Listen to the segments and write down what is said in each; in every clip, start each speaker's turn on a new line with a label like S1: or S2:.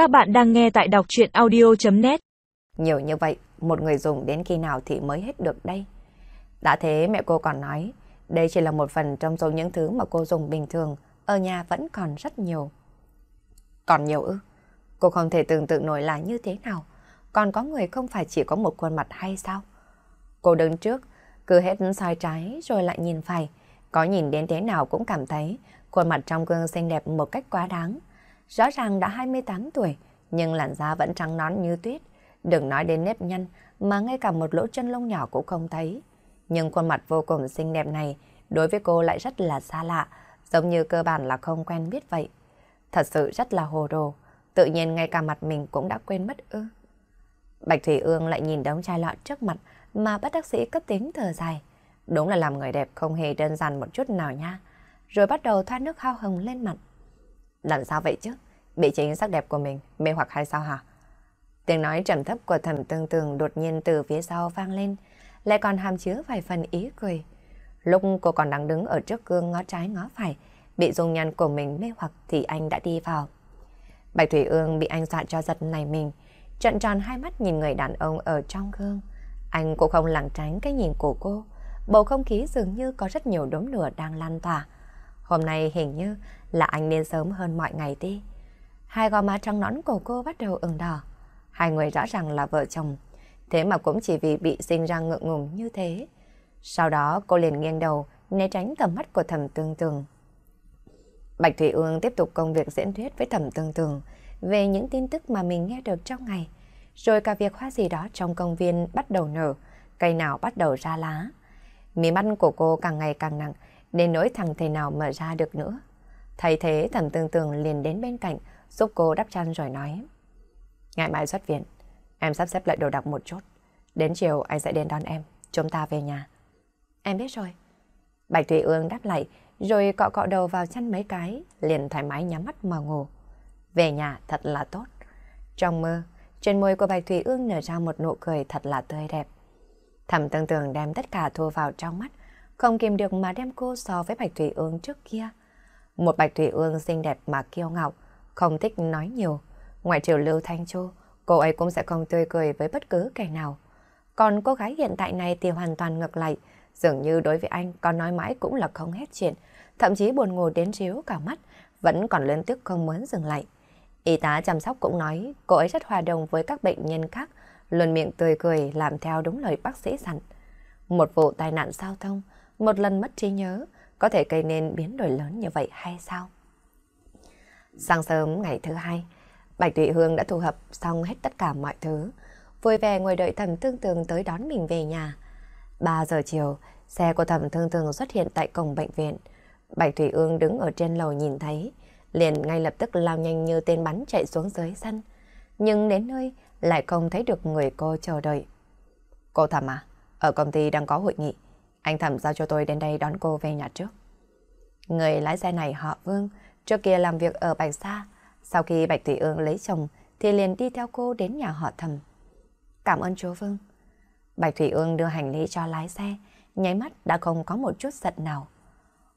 S1: Các bạn đang nghe tại đọc chuyện audio.net
S2: Nhiều như vậy, một người dùng đến khi nào thì mới hết được đây? Đã thế mẹ cô còn nói, đây chỉ là một phần trong số những thứ mà cô dùng bình thường, ở nhà vẫn còn rất nhiều. Còn nhiều ư? Cô không thể tưởng tượng nổi là như thế nào. Còn có người không phải chỉ có một khuôn mặt hay sao? Cô đứng trước, cứ hết sai trái rồi lại nhìn phải. Có nhìn đến thế nào cũng cảm thấy khuôn mặt trong gương xinh đẹp một cách quá đáng. Rõ ràng đã 28 tuổi, nhưng làn da vẫn trắng nón như tuyết. Đừng nói đến nếp nhăn, mà ngay cả một lỗ chân lông nhỏ cũng không thấy. Nhưng khuôn mặt vô cùng xinh đẹp này, đối với cô lại rất là xa lạ, giống như cơ bản là không quen biết vậy. Thật sự rất là hồ đồ, tự nhiên ngay cả mặt mình cũng đã quên mất ư. Bạch Thủy Ương lại nhìn đống chai lọ trước mặt mà bắt đắc sĩ cất tiếng thở dài. Đúng là làm người đẹp không hề đơn giản một chút nào nha. Rồi bắt đầu thoát nước hao hồng lên mặt. Làm sao vậy chứ? Bị chính sắc đẹp của mình mê hoặc hay sao hả? Tiếng nói trầm thấp của thẩm tương tường đột nhiên từ phía sau vang lên, lại còn hàm chứa vài phần ý cười. Lúc cô còn đang đứng ở trước gương ngó trái ngó phải, bị dung nhan của mình mê hoặc thì anh đã đi vào. Bạch Thủy Ương bị anh dọa cho giật này mình, trận tròn hai mắt nhìn người đàn ông ở trong gương. Anh cũng không lảng tránh cái nhìn của cô, bầu không khí dường như có rất nhiều đốm lửa đang lan tỏa. Hôm nay hình như là anh nên sớm hơn mọi ngày đi. Hai gò má trắng nõn của cô bắt đầu ửng đỏ. Hai người rõ ràng là vợ chồng, thế mà cũng chỉ vì bị sinh ra ngượng ngùng như thế. Sau đó cô liền nghiêng đầu, né tránh tầm mắt của thẩm tương tường. Bạch Thủy Ương tiếp tục công việc diễn thuyết với thẩm tương tường về những tin tức mà mình nghe được trong ngày. Rồi cả việc hoa gì đó trong công viên bắt đầu nở, cây nào bắt đầu ra lá. Mí mắt của cô càng ngày càng nặng, nên nỗi thằng thầy nào mở ra được nữa. thầy thế thẩm tương tường liền đến bên cạnh, giúp cô đắp chăn rồi nói. Ngày mai xuất viện, em sắp xếp lại đồ đạc một chút. Đến chiều anh sẽ đến đón em, chúng ta về nhà. Em biết rồi. Bạch Thủy Ương đáp lại, rồi cọ cọ đầu vào chăn mấy cái, liền thoải mái nhắm mắt mà ngủ. Về nhà thật là tốt. Trong mơ, trên môi của Bạch Thủy Ương nở ra một nụ cười thật là tươi đẹp. Thẩm tương tường đem tất cả thu vào trong mắt, không kìm được mà đem cô so với Bạch Thủy Ương trước kia. Một Bạch Thủy Ương xinh đẹp mà kiêu ngạo, không thích nói nhiều. Ngoại trừ Lưu Thanh Châu, cô ấy cũng sẽ không tươi cười với bất cứ kẻ nào. Còn cô gái hiện tại này thì hoàn toàn ngược lại, dường như đối với anh có nói mãi cũng là không hết chuyện, thậm chí buồn ngủ đến chiếu cả mắt, vẫn còn liên tức không muốn dừng lại. Y tá chăm sóc cũng nói cô ấy rất hòa đồng với các bệnh nhân khác, luôn miệng tươi cười làm theo đúng lời bác sĩ dặn. Một vụ tai nạn giao thông, một lần mất trí nhớ, có thể gây nên biến đổi lớn như vậy hay sao? Sáng sớm ngày thứ hai, Bạch Thụy Hương đã thu hợp xong hết tất cả mọi thứ, vui vẻ ngồi đợi thẩm thương tường tới đón mình về nhà. 3 giờ chiều, xe của thẩm thương tường xuất hiện tại cổng bệnh viện. Bạch Thủy Ương đứng ở trên lầu nhìn thấy, liền ngay lập tức lao nhanh như tên bắn chạy xuống dưới sân. Nhưng đến nơi lại không thấy được người cô chờ đợi. Cô thầm à, ở công ty đang có hội nghị. Anh thẩm giao cho tôi đến đây đón cô về nhà trước. Người lái xe này họ Vương, trước kia làm việc ở Bạch Sa. Sau khi Bạch Thủy Ương lấy chồng thì liền đi theo cô đến nhà họ thẩm. Cảm ơn chú Vương. Bạch Thủy Ương đưa hành lý cho lái xe, nháy mắt đã không có một chút giận nào.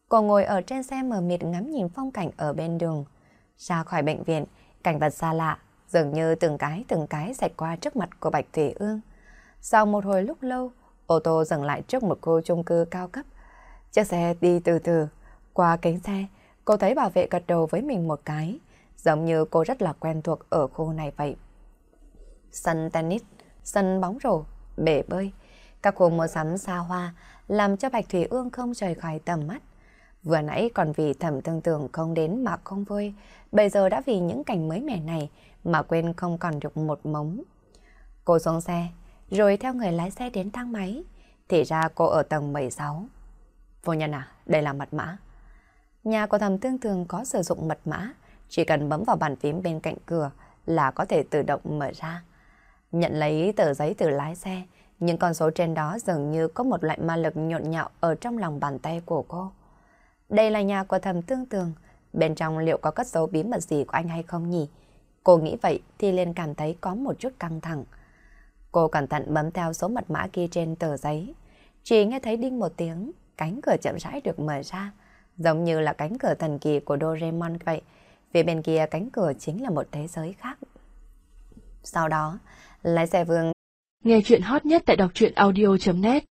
S2: Cô ngồi ở trên xe mờ mịt ngắm nhìn phong cảnh ở bên đường. Ra khỏi bệnh viện, cảnh vật xa lạ, dường như từng cái từng cái sạch qua trước mặt của Bạch Thủy Ương. Sau một hồi lúc lâu, ô tô dừng lại trước một khu chung cư cao cấp. Chiếc xe đi từ từ, qua kính xe, cô thấy bảo vệ gật đầu với mình một cái, giống như cô rất là quen thuộc ở khu này vậy. Sân tennis, sân bóng rổ, bể bơi, các khu mua sắm xa hoa làm cho Bạch Thủy Ương không rời khỏi tầm mắt. Vừa nãy còn vì thẩm tương tưởng không đến mà không vui, bây giờ đã vì những cảnh mới mẻ này mà quên không còn được một mống. Cô xuống xe, rồi theo người lái xe đến thang máy, thì ra cô ở tầng 16. Vô nhân à, đây là mật mã. Nhà của thầm tương tường có sử dụng mật mã, chỉ cần bấm vào bàn phím bên cạnh cửa là có thể tự động mở ra. Nhận lấy tờ giấy từ lái xe, những con số trên đó dường như có một loại ma lực nhộn nhạo ở trong lòng bàn tay của cô. Đây là nhà của thầm tương tường, bên trong liệu có cất dấu bí mật gì của anh hay không nhỉ? Cô nghĩ vậy thì liền cảm thấy có một chút căng thẳng. Cô cẩn thận bấm theo số mật mã kia trên tờ giấy. Chỉ nghe thấy đinh một tiếng, cánh cửa chậm rãi được mở ra, giống như là cánh cửa thần kỳ của Doraemon vậy. Phía bên kia cánh cửa chính là một thế giới khác. Sau đó, lái xe Vương
S1: Nghe chuyện hot nhất tại đọc truyện audio.net